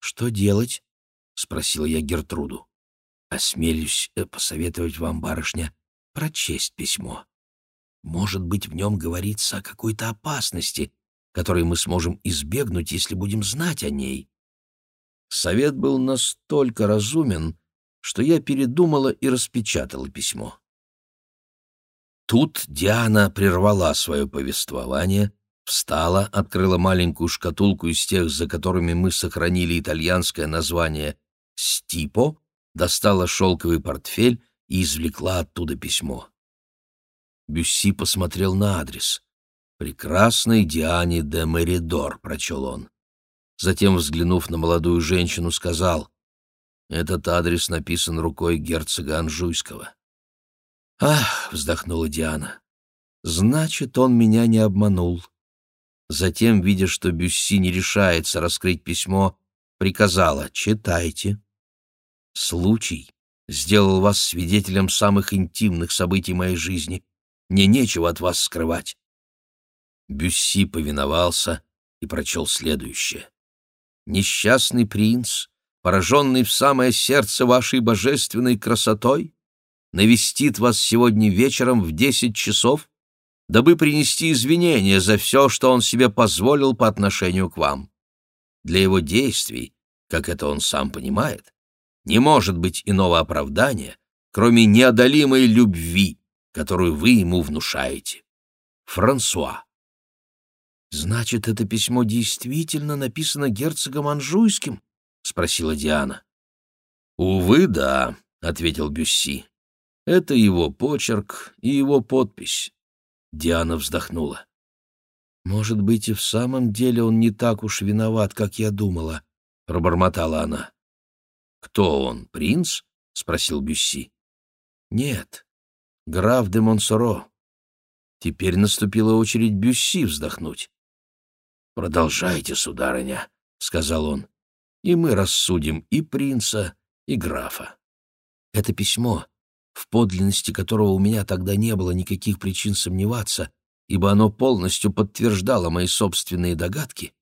«Что делать?» — спросила я Гертруду. «Осмелюсь э, посоветовать вам, барышня, прочесть письмо. Может быть, в нем говорится о какой-то опасности, которой мы сможем избегнуть, если будем знать о ней». Совет был настолько разумен, что я передумала и распечатала письмо. Тут Диана прервала свое повествование, встала, открыла маленькую шкатулку из тех, за которыми мы сохранили итальянское название «Стипо», достала шелковый портфель и извлекла оттуда письмо. Бюсси посмотрел на адрес. «Прекрасной Диане де Меридор», — прочел он. Затем, взглянув на молодую женщину, сказал, «Этот адрес написан рукой герцога Анжуйского». «Ах!» — вздохнула Диана. «Значит, он меня не обманул». Затем, видя, что Бюсси не решается раскрыть письмо, приказала «Читайте». «Случай сделал вас свидетелем самых интимных событий моей жизни. Мне нечего от вас скрывать». Бюсси повиновался и прочел следующее. «Несчастный принц, пораженный в самое сердце вашей божественной красотой, навестит вас сегодня вечером в десять часов, дабы принести извинения за все, что он себе позволил по отношению к вам. Для его действий, как это он сам понимает, не может быть иного оправдания, кроме неодолимой любви, которую вы ему внушаете. Франсуа. «Значит, это письмо действительно написано герцогом Анжуйским?» — спросила Диана. «Увы, да», — ответил Бюсси. Это его почерк и его подпись. Диана вздохнула. «Может быть, и в самом деле он не так уж виноват, как я думала», — пробормотала она. «Кто он, принц?» — спросил Бюсси. «Нет, граф де Монсоро». Теперь наступила очередь Бюсси вздохнуть. «Продолжайте, сударыня», — сказал он, — «и мы рассудим и принца, и графа». Это письмо в подлинности которого у меня тогда не было никаких причин сомневаться, ибо оно полностью подтверждало мои собственные догадки,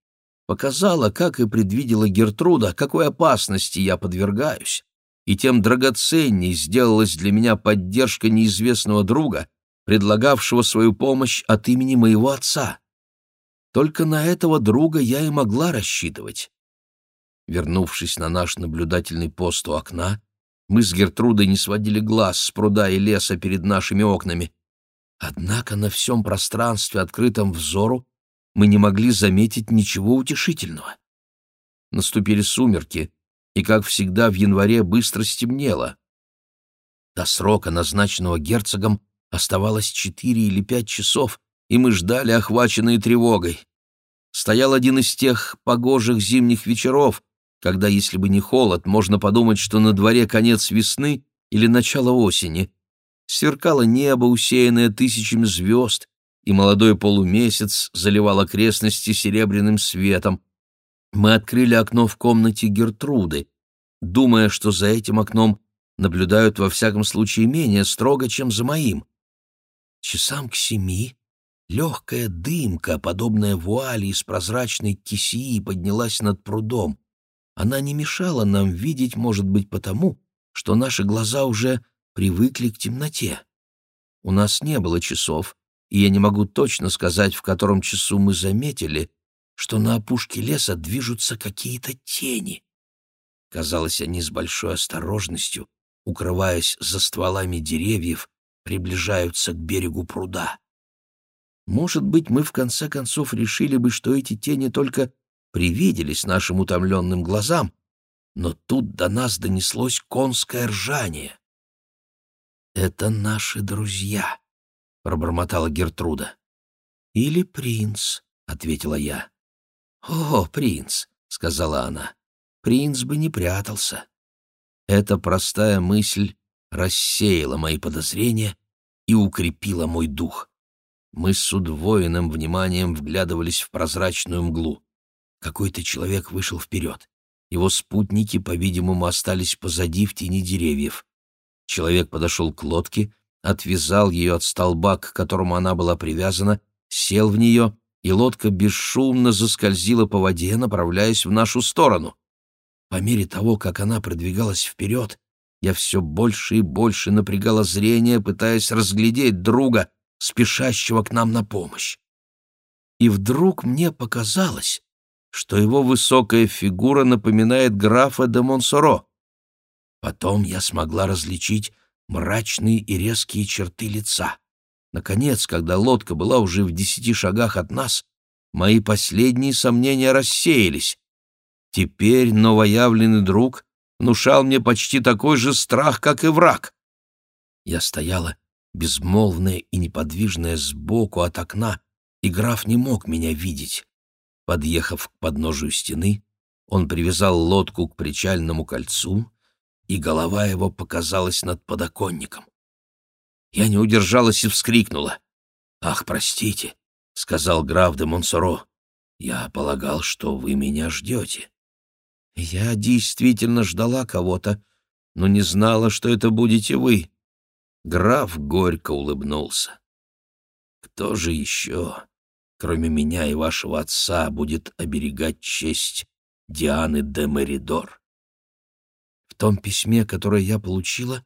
показало, как и предвидела Гертруда, какой опасности я подвергаюсь, и тем драгоценней сделалась для меня поддержка неизвестного друга, предлагавшего свою помощь от имени моего отца. Только на этого друга я и могла рассчитывать. Вернувшись на наш наблюдательный пост у окна, мы с Гертрудой не сводили глаз с пруда и леса перед нашими окнами. Однако на всем пространстве, открытом взору, мы не могли заметить ничего утешительного. Наступили сумерки, и, как всегда, в январе быстро стемнело. До срока, назначенного герцогом, оставалось четыре или пять часов, и мы ждали, охваченные тревогой. Стоял один из тех погожих зимних вечеров, когда, если бы не холод, можно подумать, что на дворе конец весны или начало осени. Сверкало небо, усеянное тысячами звезд, и молодой полумесяц заливал окрестности серебряным светом. Мы открыли окно в комнате Гертруды, думая, что за этим окном наблюдают во всяком случае менее строго, чем за моим. Часам к семи легкая дымка, подобная вуали из прозрачной кисии, поднялась над прудом. Она не мешала нам видеть, может быть, потому, что наши глаза уже привыкли к темноте. У нас не было часов, и я не могу точно сказать, в котором часу мы заметили, что на опушке леса движутся какие-то тени. Казалось, они с большой осторожностью, укрываясь за стволами деревьев, приближаются к берегу пруда. Может быть, мы в конце концов решили бы, что эти тени только привиделись нашим утомленным глазам, но тут до нас донеслось конское ржание. «Это наши друзья», — пробормотала Гертруда. «Или принц», — ответила я. «О, принц», — сказала она, — «принц бы не прятался». Эта простая мысль рассеяла мои подозрения и укрепила мой дух. Мы с удвоенным вниманием вглядывались в прозрачную мглу. Какой-то человек вышел вперед. Его спутники, по-видимому, остались позади в тени деревьев. Человек подошел к лодке, отвязал ее от столба, к которому она была привязана, сел в нее, и лодка бесшумно заскользила по воде, направляясь в нашу сторону. По мере того, как она продвигалась вперед, я все больше и больше напрягала зрение, пытаясь разглядеть друга, спешащего к нам на помощь. И вдруг мне показалось, что его высокая фигура напоминает графа де Монсоро. Потом я смогла различить мрачные и резкие черты лица. Наконец, когда лодка была уже в десяти шагах от нас, мои последние сомнения рассеялись. Теперь новоявленный друг внушал мне почти такой же страх, как и враг. Я стояла, безмолвная и неподвижная, сбоку от окна, и граф не мог меня видеть. Подъехав к подножию стены, он привязал лодку к причальному кольцу, и голова его показалась над подоконником. Я не удержалась и вскрикнула. «Ах, простите», — сказал граф де Монсоро, — «я полагал, что вы меня ждете». Я действительно ждала кого-то, но не знала, что это будете вы. Граф горько улыбнулся. Кто же еще, кроме меня и вашего отца, будет оберегать честь Дианы де Меридор? В том письме, которое я получила,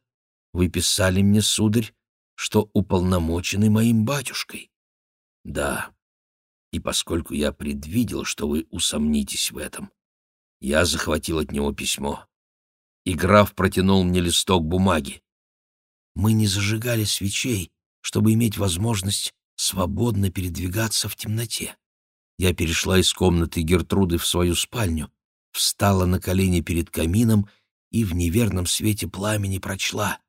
вы писали мне, сударь, что уполномочены моим батюшкой. Да, и поскольку я предвидел, что вы усомнитесь в этом, я захватил от него письмо. И граф протянул мне листок бумаги. Мы не зажигали свечей, чтобы иметь возможность свободно передвигаться в темноте. Я перешла из комнаты Гертруды в свою спальню, встала на колени перед камином и в неверном свете пламени прочла.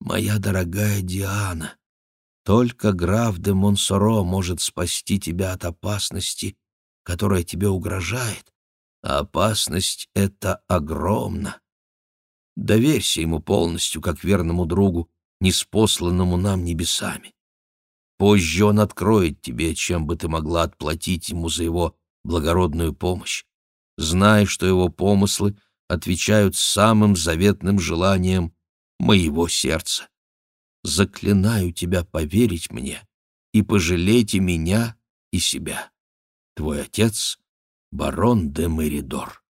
«Моя дорогая Диана, только граф де Монсоро может спасти тебя от опасности, которая тебе угрожает, а опасность эта огромна. Доверься ему полностью, как верному другу, неспосланному нам небесами. Позже он откроет тебе, чем бы ты могла отплатить ему за его благородную помощь. Знай, что его помыслы отвечают самым заветным желаниям моего сердца. Заклинаю тебя поверить мне и пожалеть и меня, и себя. Твой отец барон де Меридор.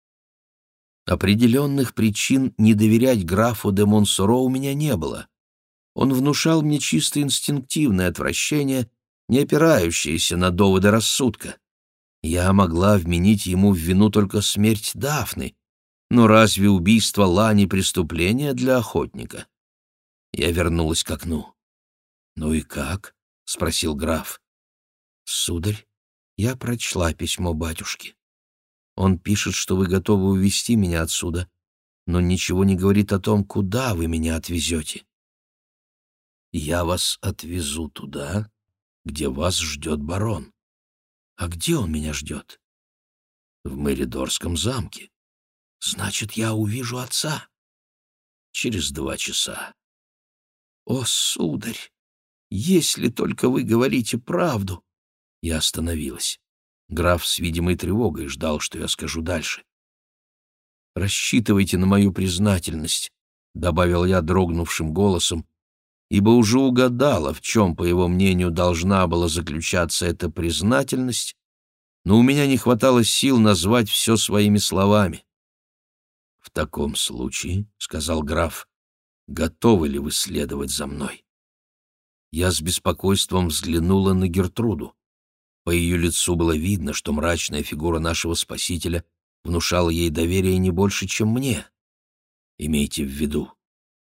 Определенных причин не доверять графу де Монсоро у меня не было. Он внушал мне чисто инстинктивное отвращение, не опирающееся на доводы рассудка. Я могла вменить ему в вину только смерть Дафны, но разве убийство Лани преступление для охотника? Я вернулась к окну. «Ну и как?» — спросил граф. «Сударь, я прочла письмо батюшки. Он пишет, что вы готовы увезти меня отсюда, но ничего не говорит о том, куда вы меня отвезете. Я вас отвезу туда, где вас ждет барон. А где он меня ждет? В Меридорском замке. Значит, я увижу отца. Через два часа. О, сударь, если только вы говорите правду. Я остановилась. Граф с видимой тревогой ждал, что я скажу дальше. «Рассчитывайте на мою признательность», — добавил я дрогнувшим голосом, ибо уже угадала, в чем, по его мнению, должна была заключаться эта признательность, но у меня не хватало сил назвать все своими словами. «В таком случае», — сказал граф, — «готовы ли вы следовать за мной?» Я с беспокойством взглянула на Гертруду. По ее лицу было видно, что мрачная фигура нашего спасителя внушала ей доверие не больше, чем мне. Имейте в виду,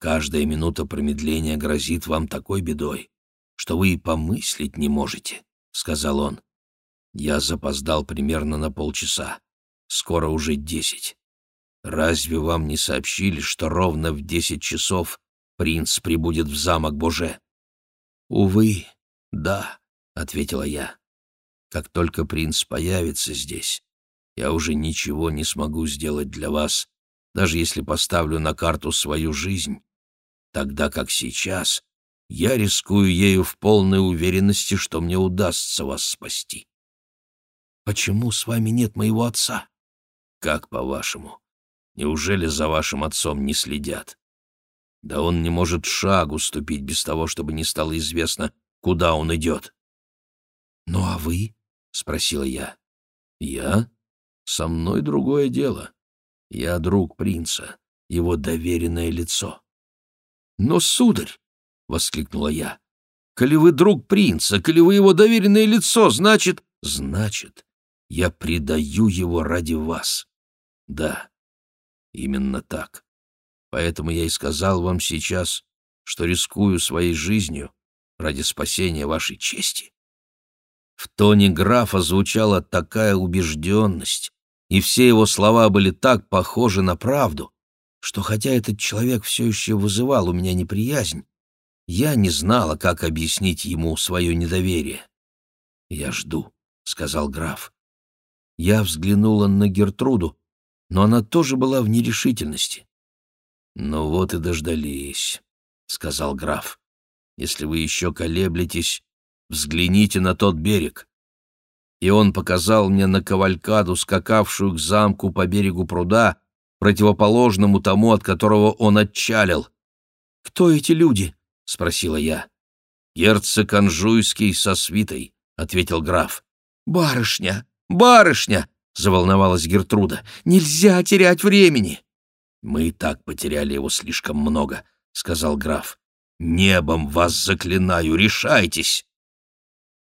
каждая минута промедления грозит вам такой бедой, что вы и помыслить не можете, — сказал он. Я запоздал примерно на полчаса. Скоро уже десять. Разве вам не сообщили, что ровно в десять часов принц прибудет в замок Боже?» «Увы, да», — ответила я. «Как только принц появится здесь, я уже ничего не смогу сделать для вас, даже если поставлю на карту свою жизнь, тогда как сейчас я рискую ею в полной уверенности, что мне удастся вас спасти». «Почему с вами нет моего отца?» «Как по-вашему? Неужели за вашим отцом не следят?» «Да он не может шагу ступить без того, чтобы не стало известно, куда он идет». «Ну а вы?» — спросила я. «Я? Со мной другое дело. Я друг принца, его доверенное лицо». «Но, сударь!» — воскликнула я. «Коли вы друг принца, коли вы его доверенное лицо, значит...» «Значит, я предаю его ради вас. Да, именно так. Поэтому я и сказал вам сейчас, что рискую своей жизнью ради спасения вашей чести. В тоне графа звучала такая убежденность, и все его слова были так похожи на правду, что хотя этот человек все еще вызывал у меня неприязнь, я не знала, как объяснить ему свое недоверие. «Я жду», — сказал граф. Я взглянула на Гертруду, но она тоже была в нерешительности. «Ну вот и дождались», — сказал граф. «Если вы еще колеблетесь, взгляните на тот берег». И он показал мне на кавалькаду, скакавшую к замку по берегу пруда, противоположному тому, от которого он отчалил. «Кто эти люди?» — спросила я. «Герцог Анжуйский со свитой», — ответил граф. «Барышня! Барышня!» — заволновалась Гертруда. «Нельзя терять времени!» «Мы и так потеряли его слишком много», — сказал граф. «Небом вас заклинаю, решайтесь!»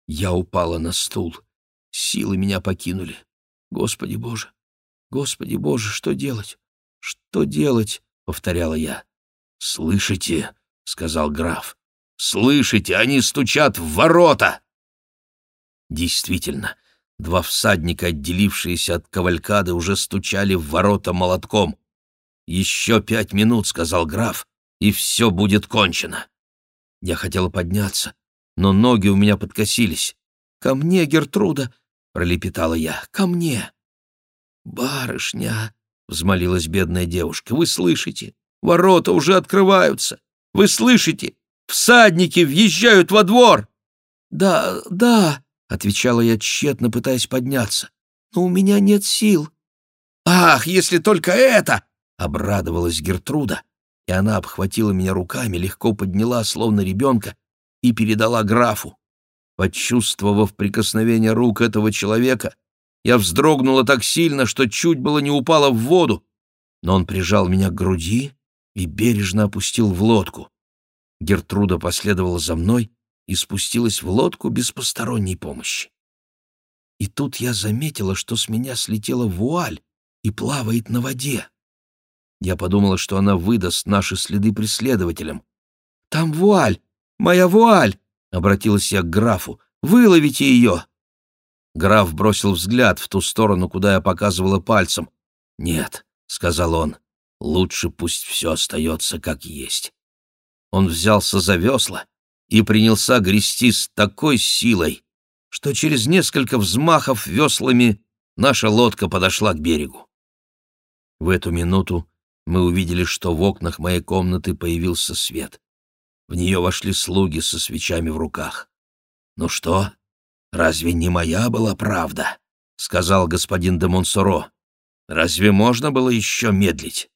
Я упала на стул. Силы меня покинули. Господи Боже! Господи Боже, что делать? Что делать? — повторяла я. «Слышите?» — сказал граф. «Слышите, они стучат в ворота!» Действительно, Два всадника, отделившиеся от кавалькады, уже стучали в ворота молотком. «Еще пять минут», — сказал граф, — «и все будет кончено». Я хотела подняться, но ноги у меня подкосились. «Ко мне, Гертруда!» — пролепетала я. «Ко мне!» «Барышня!» — взмолилась бедная девушка. «Вы слышите? Ворота уже открываются! Вы слышите? Всадники въезжают во двор!» «Да, да!» — отвечала я тщетно, пытаясь подняться. «Но у меня нет сил». «Ах, если только это!» — обрадовалась Гертруда, и она обхватила меня руками, легко подняла, словно ребенка, и передала графу. Почувствовав прикосновение рук этого человека, я вздрогнула так сильно, что чуть было не упала в воду, но он прижал меня к груди и бережно опустил в лодку. Гертруда последовала за мной, и спустилась в лодку без посторонней помощи. И тут я заметила, что с меня слетела вуаль и плавает на воде. Я подумала, что она выдаст наши следы преследователям. «Там вуаль! Моя вуаль!» — обратилась я к графу. «Выловите ее!» Граф бросил взгляд в ту сторону, куда я показывала пальцем. «Нет», — сказал он, — «лучше пусть все остается как есть». Он взялся за весла и принялся грести с такой силой, что через несколько взмахов веслами наша лодка подошла к берегу. В эту минуту мы увидели, что в окнах моей комнаты появился свет. В нее вошли слуги со свечами в руках. «Ну что, разве не моя была правда?» — сказал господин де Монсоро. «Разве можно было еще медлить?»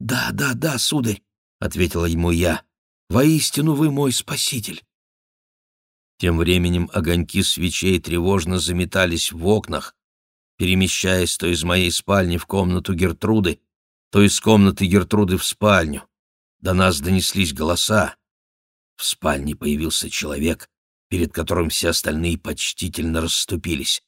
«Да, да, да, сударь», — ответила ему я. Воистину вы мой спаситель!» Тем временем огоньки свечей тревожно заметались в окнах, перемещаясь то из моей спальни в комнату Гертруды, то из комнаты Гертруды в спальню. До нас донеслись голоса. В спальне появился человек, перед которым все остальные почтительно расступились.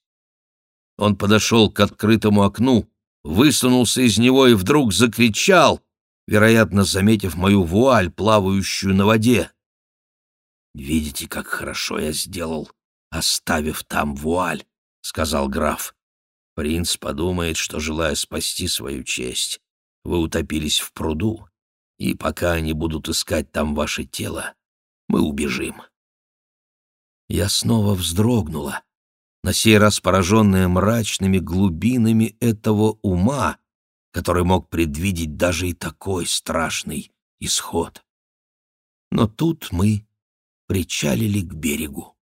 Он подошел к открытому окну, высунулся из него и вдруг закричал, вероятно, заметив мою вуаль, плавающую на воде. «Видите, как хорошо я сделал, оставив там вуаль», — сказал граф. «Принц подумает, что, желая спасти свою честь, вы утопились в пруду. и пока они будут искать там ваше тело, мы убежим». Я снова вздрогнула, на сей раз пораженная мрачными глубинами этого ума, который мог предвидеть даже и такой страшный исход. Но тут мы причалили к берегу.